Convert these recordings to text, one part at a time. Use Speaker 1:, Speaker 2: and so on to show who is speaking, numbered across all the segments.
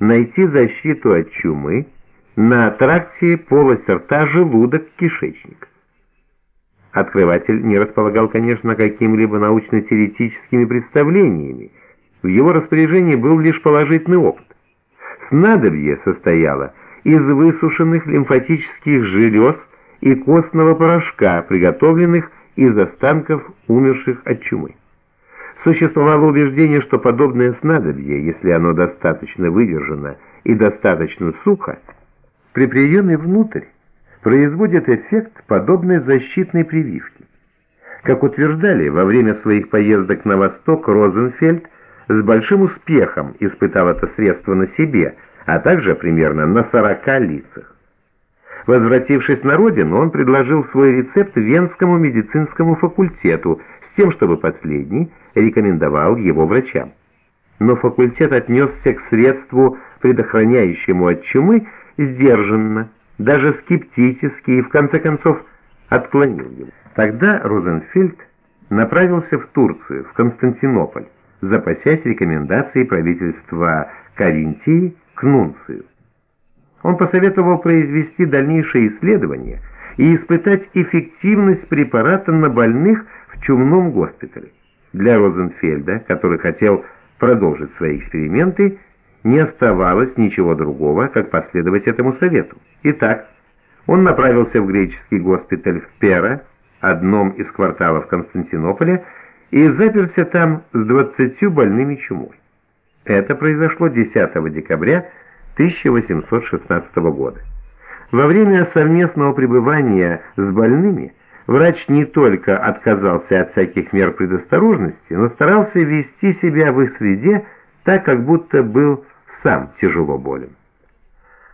Speaker 1: найти защиту от чумы на тракте полость рта, желудок, кишечник. Открыватель не располагал, конечно, какими-либо научно-теоретическими представлениями. В его распоряжении был лишь положительный опыт. Снадобье состояло из высушенных лимфатических желез и костного порошка, приготовленных из останков умерших от чумы. Существовало убеждение, что подобное снадобье, если оно достаточно выдержано и достаточно сухо, при приеме внутрь производит эффект подобной защитной прививки. Как утверждали, во время своих поездок на восток Розенфельд с большим успехом испытал это средство на себе, а также примерно на 40 лицах. Возвратившись на родину, он предложил свой рецепт Венскому медицинскому факультету с тем, чтобы последний рекомендовал его врачам. Но факультет отнесся к средству, предохраняющему от чумы, сдержанно, даже скептически и, в конце концов, отклонил его. Тогда Розенфельд направился в Турцию, в Константинополь, запасясь рекомендацией правительства Каринтии к Нунцию. Он посоветовал произвести дальнейшие исследования и испытать эффективность препарата на больных в чумном госпитале. Для Розенфельда, который хотел продолжить свои эксперименты, не оставалось ничего другого, как последовать этому совету. Итак, он направился в греческий госпиталь в Пера, одном из кварталов Константинополя, и заперся там с двадцатью больными чумой. Это произошло 10 декабря 1816 года. Во время совместного пребывания с больными врач не только отказался от всяких мер предосторожности, но старался вести себя в их среде так, как будто был сам тяжело болен.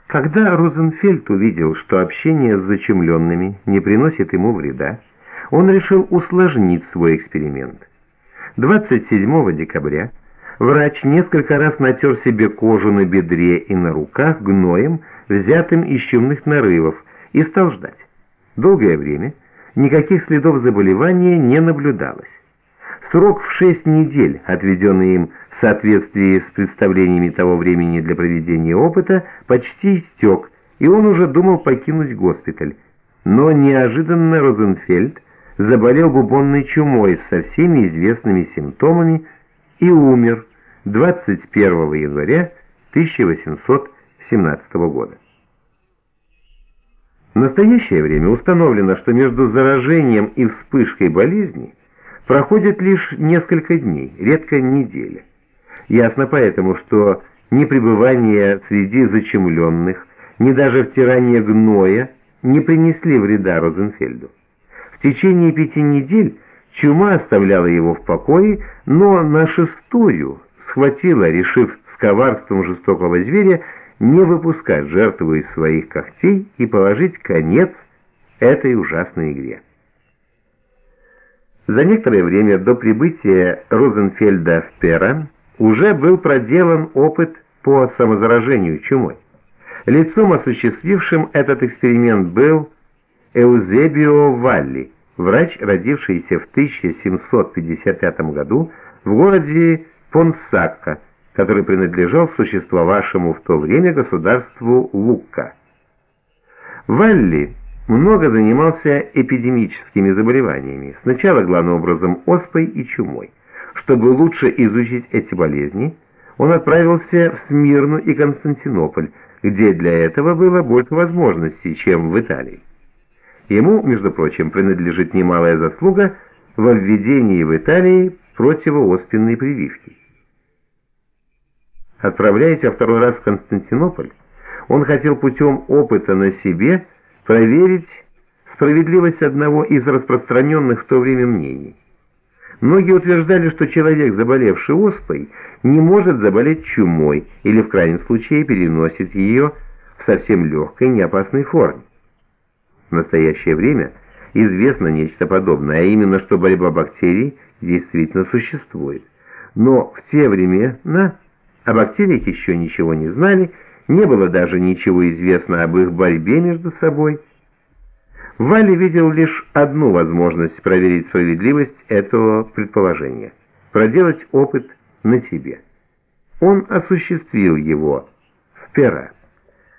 Speaker 1: Когда Розенфельд увидел, что общение с зачумленными не приносит ему вреда, он решил усложнить свой эксперимент. 27 декабря врач несколько раз натер себе кожу на бедре и на руках гноем, взятым из чумных нарывов, и стал ждать. Долгое время никаких следов заболевания не наблюдалось. Срок в шесть недель, отведенный им в соответствии с представлениями того времени для проведения опыта, почти истек, и он уже думал покинуть госпиталь. Но неожиданно Розенфельд заболел бубонной чумой со всеми известными симптомами и умер 21 января 1817 года. В настоящее время установлено, что между заражением и вспышкой болезни проходит лишь несколько дней, редко неделя. Ясно поэтому, что ни пребывание среди зачемленных, ни даже втирание гноя не принесли вреда Розенфельду. В течение пяти недель чума оставляла его в покое, но на шестую схватила, решив с коварством жестокого зверя не выпускать жертву из своих когтей и положить конец этой ужасной игре. За некоторое время до прибытия Розенфельда в Пера уже был проделан опыт по самозаражению чумой. Лицом, осуществившим этот эксперимент, был Эузебио Валли, врач, родившийся в 1755 году в городе Понсакка, который принадлежал существовавшему в то время государству Лукка. Валли много занимался эпидемическими заболеваниями, сначала главным образом оспой и чумой. Чтобы лучше изучить эти болезни, он отправился в Смирну и Константинополь, где для этого было больше возможностей, чем в Италии. Ему, между прочим, принадлежит немалая заслуга во введении в Италии противооспенной прививки. Отправляясь во второй раз в Константинополь, он хотел путем опыта на себе проверить справедливость одного из распространенных в то время мнений. Многие утверждали, что человек, заболевший оспой, не может заболеть чумой или в крайнем случае переносит ее в совсем легкой, неопасной форме. В настоящее время известно нечто подобное, а именно, что борьба бактерий действительно существует. Но в те времена о бактериях еще ничего не знали, не было даже ничего известно об их борьбе между собой. Валли видел лишь одну возможность проверить справедливость этого предположения – проделать опыт на себе. Он осуществил его пера.